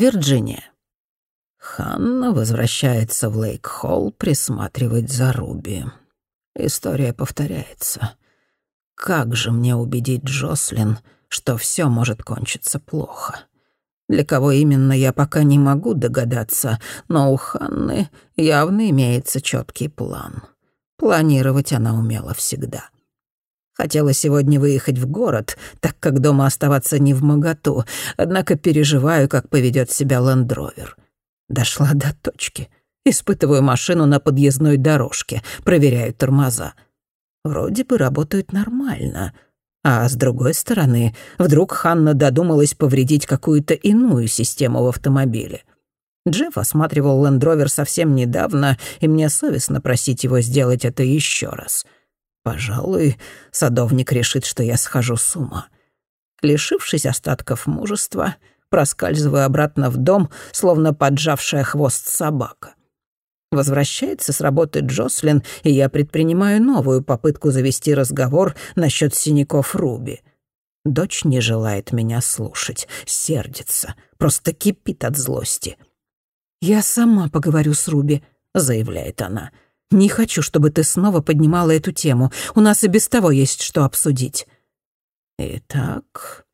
Вирджиния. Ханна возвращается в Лейк-Холл присматривать за Руби. История повторяется. Как же мне убедить Джослин, что все может кончиться плохо? Для кого именно я пока не могу догадаться, но у Ханны явно имеется четкий план. Планировать она умела всегда. Хотела сегодня выехать в город, так как дома оставаться не в моготу, однако переживаю, как поведет себя лендровер. Дошла до точки. Испытываю машину на подъездной дорожке, проверяю тормоза. Вроде бы работают нормально. А с другой стороны, вдруг Ханна додумалась повредить какую-то иную систему в автомобиле. Джефф осматривал Лендровер совсем недавно, и мне совестно просить его сделать это еще раз. Пожалуй, садовник решит, что я схожу с ума. Лишившись остатков мужества, проскальзываю обратно в дом, словно поджавшая хвост собака. Возвращается с работы Джослин, и я предпринимаю новую попытку завести разговор насчет синяков Руби. Дочь не желает меня слушать, сердится, просто кипит от злости. «Я сама поговорю с Руби», — заявляет она. «Не хочу, чтобы ты снова поднимала эту тему. У нас и без того есть что обсудить». Итак,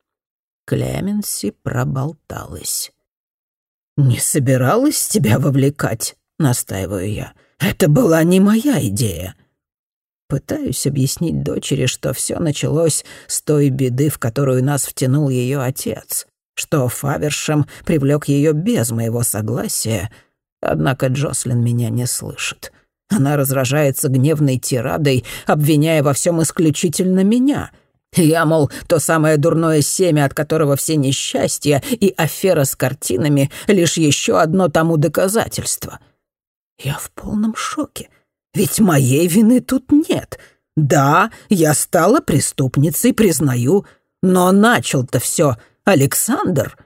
Клеменси проболталась. «Не собиралась тебя вовлекать», — настаиваю я. «Это была не моя идея». Пытаюсь объяснить дочери, что все началось с той беды, в которую нас втянул ее отец, что Фавершем привлек ее без моего согласия, однако Джослин меня не слышит. Она разражается гневной тирадой, обвиняя во всем исключительно меня — я, мол, то самое дурное семя, от которого все несчастья и афера с картинами — лишь еще одно тому доказательство. Я в полном шоке. Ведь моей вины тут нет. Да, я стала преступницей, признаю, но начал-то все Александр.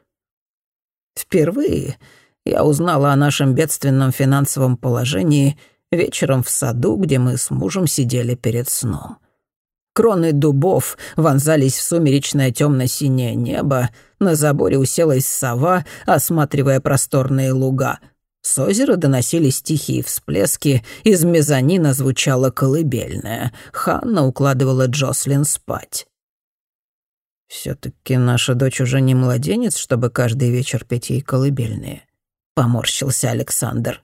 Впервые я узнала о нашем бедственном финансовом положении вечером в саду, где мы с мужем сидели перед сном. Кроны дубов вонзались в сумеречное темно-синее небо, на заборе уселась сова, осматривая просторные луга. С озера доносились тихие всплески, из мезонина звучала колыбельная. Ханна укладывала Джослин спать. «Все-таки наша дочь уже не младенец, чтобы каждый вечер петь ей колыбельные», — поморщился Александр.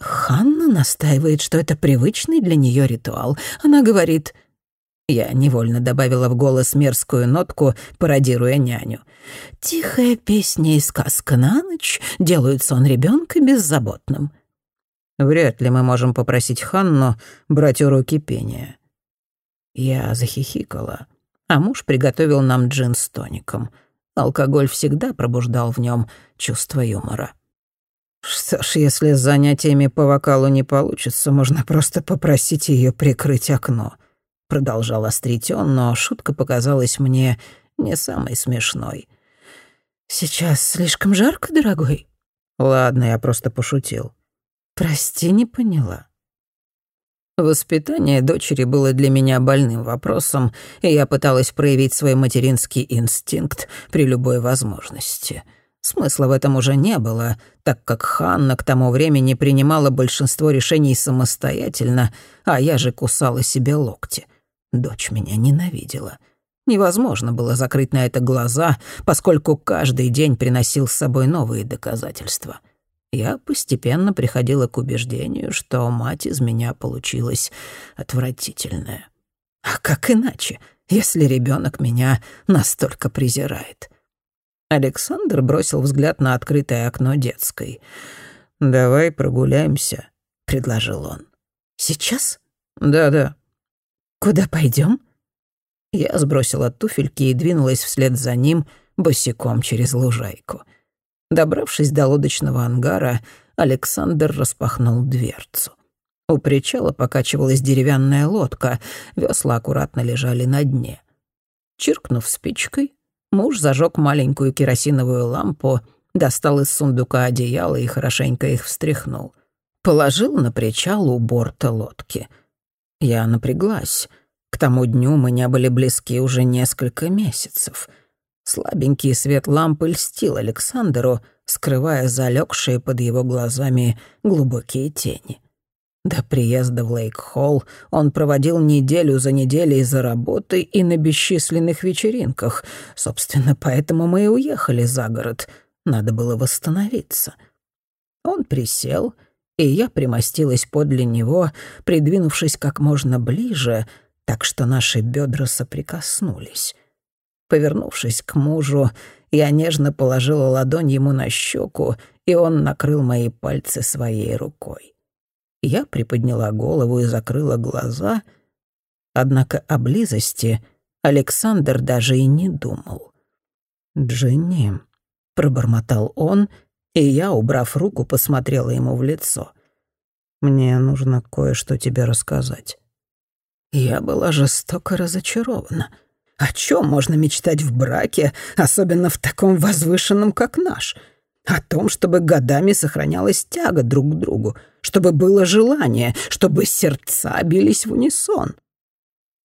«Ханна настаивает, что это привычный для нее ритуал. Она говорит, я невольно добавила в голос мерзкую нотку, пародируя няню. «Тихая песня и сказка на ночь делают сон ребенка беззаботным». Вряд ли мы можем попросить Ханну брать уроки пения. Я захихикала, а муж приготовил нам джин с тоником. Алкоголь всегда пробуждал в нем чувство юмора. Что ж, если с занятиями по вокалу не получится, можно просто попросить ее прикрыть окно — продолжал острить он, но шутка показалась мне не самой смешной. «Сейчас слишком жарко, дорогой?» «Ладно, я просто пошутил». «Прости, не поняла». Воспитание дочери было для меня больным вопросом, и я пыталась проявить свой материнский инстинкт при любой возможности. Смысла в этом уже не было, так как Ханна к тому времени принимала большинство решений самостоятельно, а я же кусала себе локти. Дочь меня ненавидела. Невозможно было закрыть на это глаза, поскольку каждый день приносил с собой новые доказательства. Я постепенно приходила к убеждению, что мать из меня получилась отвратительная. А как иначе, если ребенок меня настолько презирает? Александр бросил взгляд на открытое окно детской. «Давай прогуляемся», — предложил он. «Сейчас?» «Да-да». «Куда пойдем? Я сбросила туфельки и двинулась вслед за ним босиком через лужайку. Добравшись до лодочного ангара, Александр распахнул дверцу. У причала покачивалась деревянная лодка, весла аккуратно лежали на дне. Чиркнув спичкой, муж зажег маленькую керосиновую лампу, достал из сундука одеяло и хорошенько их встряхнул. Положил на причал у борта лодки — я напряглась. К тому дню мы не были близки уже несколько месяцев. Слабенький свет лампы льстил Александру, скрывая залегшие под его глазами глубокие тени. До приезда в Лейк-Холл он проводил неделю за неделей за работой и на бесчисленных вечеринках. Собственно, поэтому мы и уехали за город. Надо было восстановиться. Он присел, и я примостилась подле него, придвинувшись как можно ближе, так что наши бедра соприкоснулись. Повернувшись к мужу, я нежно положила ладонь ему на щеку, и он накрыл мои пальцы своей рукой. Я приподняла голову и закрыла глаза, однако о близости Александр даже и не думал. «Джинни», — пробормотал он, и я, убрав руку, посмотрела ему в лицо. «Мне нужно кое-что тебе рассказать». Я была жестоко разочарована. О чем можно мечтать в браке, особенно в таком возвышенном, как наш? О том, чтобы годами сохранялась тяга друг к другу, чтобы было желание, чтобы сердца бились в унисон.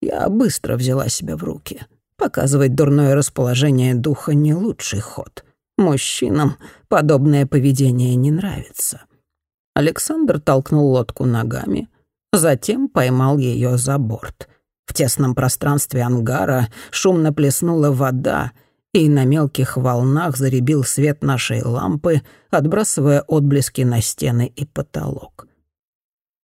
Я быстро взяла себя в руки. Показывать дурное расположение духа — не лучший ход. Мужчинам подобное поведение не нравится. Александр толкнул лодку ногами, затем поймал ее за борт. В тесном пространстве ангара шумно плеснула вода, и на мелких волнах заребил свет нашей лампы, отбрасывая отблески на стены и потолок.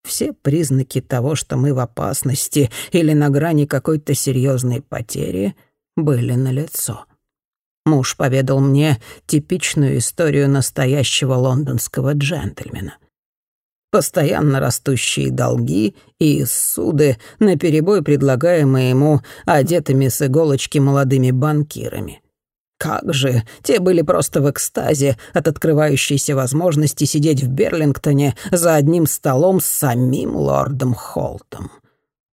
Все признаки того, что мы в опасности или на грани какой-то серьезной потери, были налицо. Муж поведал мне типичную историю настоящего лондонского джентльмена. Постоянно растущие долги и суды, наперебой предлагаемые ему одетыми с иголочки молодыми банкирами. Как же, те были просто в экстазе от открывающейся возможности сидеть в Берлингтоне за одним столом с самим лордом Холтом.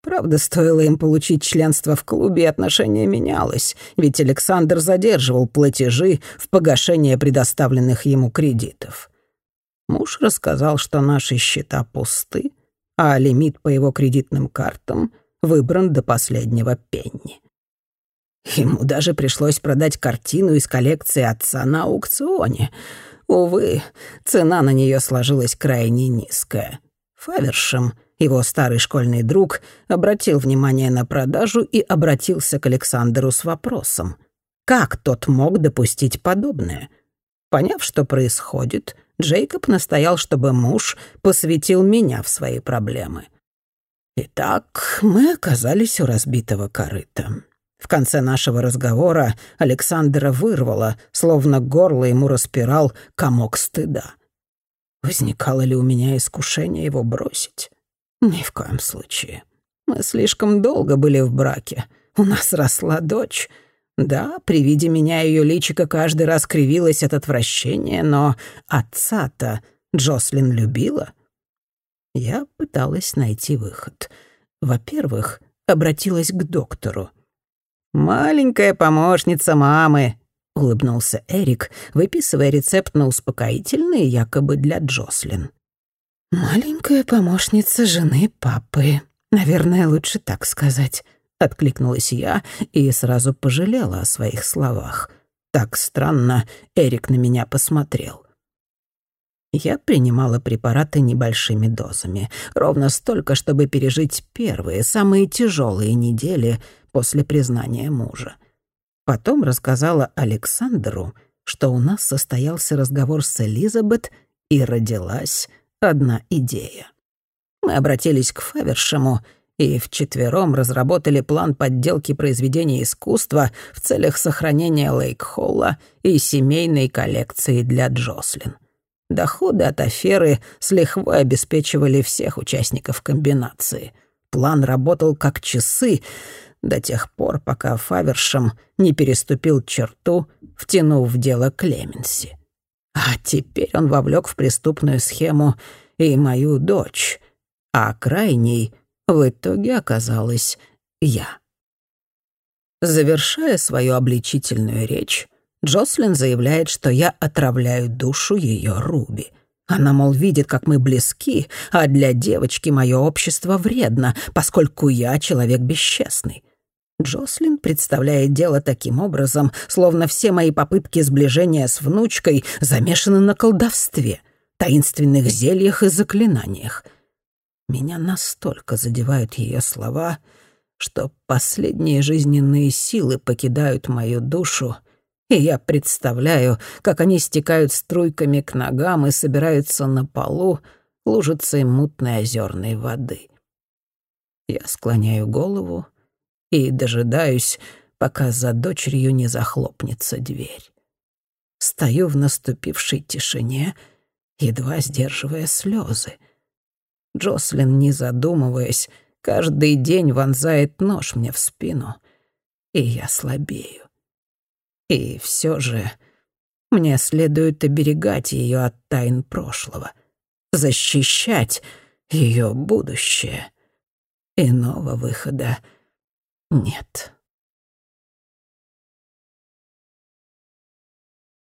Правда, стоило им получить членство в клубе, и отношение менялось, ведь Александр задерживал платежи в погашение предоставленных ему кредитов. Муж рассказал, что наши счета пусты, а лимит по его кредитным картам выбран до последнего пенни. Ему даже пришлось продать картину из коллекции отца на аукционе. Увы, цена на нее сложилась крайне низкая. Фавершем — его старый школьный друг обратил внимание на продажу и обратился к Александру с вопросом. Как тот мог допустить подобное? Поняв, что происходит, Джейкоб настоял, чтобы муж посвятил меня в свои проблемы. Итак, мы оказались у разбитого корыта. В конце нашего разговора Александра вырвало, словно горло ему распирал комок стыда. Возникало ли у меня искушение его бросить? «Ни в коем случае. Мы слишком долго были в браке. У нас росла дочь. Да, при виде меня ее личико каждый раз кривилось от отвращения, но отца-то Джослин любила. Я пыталась найти выход. Во-первых, обратилась к доктору. «Маленькая помощница мамы», — улыбнулся Эрик, выписывая рецепт на успокоительные якобы для Джослин. «Маленькая помощница жены папы. Наверное, лучше так сказать», — откликнулась я и сразу пожалела о своих словах. Так странно Эрик на меня посмотрел. Я принимала препараты небольшими дозами, ровно столько, чтобы пережить первые, самые тяжелые недели после признания мужа. Потом рассказала Александру, что у нас состоялся разговор с Элизабет и родилась одна идея. Мы обратились к Фавершему и вчетвером разработали план подделки произведения искусства в целях сохранения Лейк-Холла и семейной коллекции для Джослин. Доходы от аферы с лихвой обеспечивали всех участников комбинации. План работал как часы до тех пор, пока Фавершем не переступил черту, втянув в дело Клеменси. А теперь он вовлек в преступную схему и мою дочь, а крайней в итоге оказалась я. Завершая свою обличительную речь, Джослин заявляет, что я отравляю душу ее Руби. Она, мол, видит, как мы близки, а для девочки мое общество вредно, поскольку я человек бесчестный. Джослин представляет дело таким образом, словно все мои попытки сближения с внучкой замешаны на колдовстве, таинственных зельях и заклинаниях. Меня настолько задевают ее слова, что последние жизненные силы покидают мою душу, и я представляю, как они стекают струйками к ногам и собираются на полу лужицей мутной озерной воды. Я склоняю голову — и дожидаюсь, пока за дочерью не захлопнется дверь. Стою в наступившей тишине, едва сдерживая слезы. Джослин, не задумываясь, каждый день вонзает нож мне в спину, и я слабею. И все же мне следует оберегать ее от тайн прошлого, защищать ее будущее. Иного выхода нет.